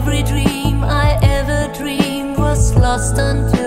every dream I ever dreamed was lost until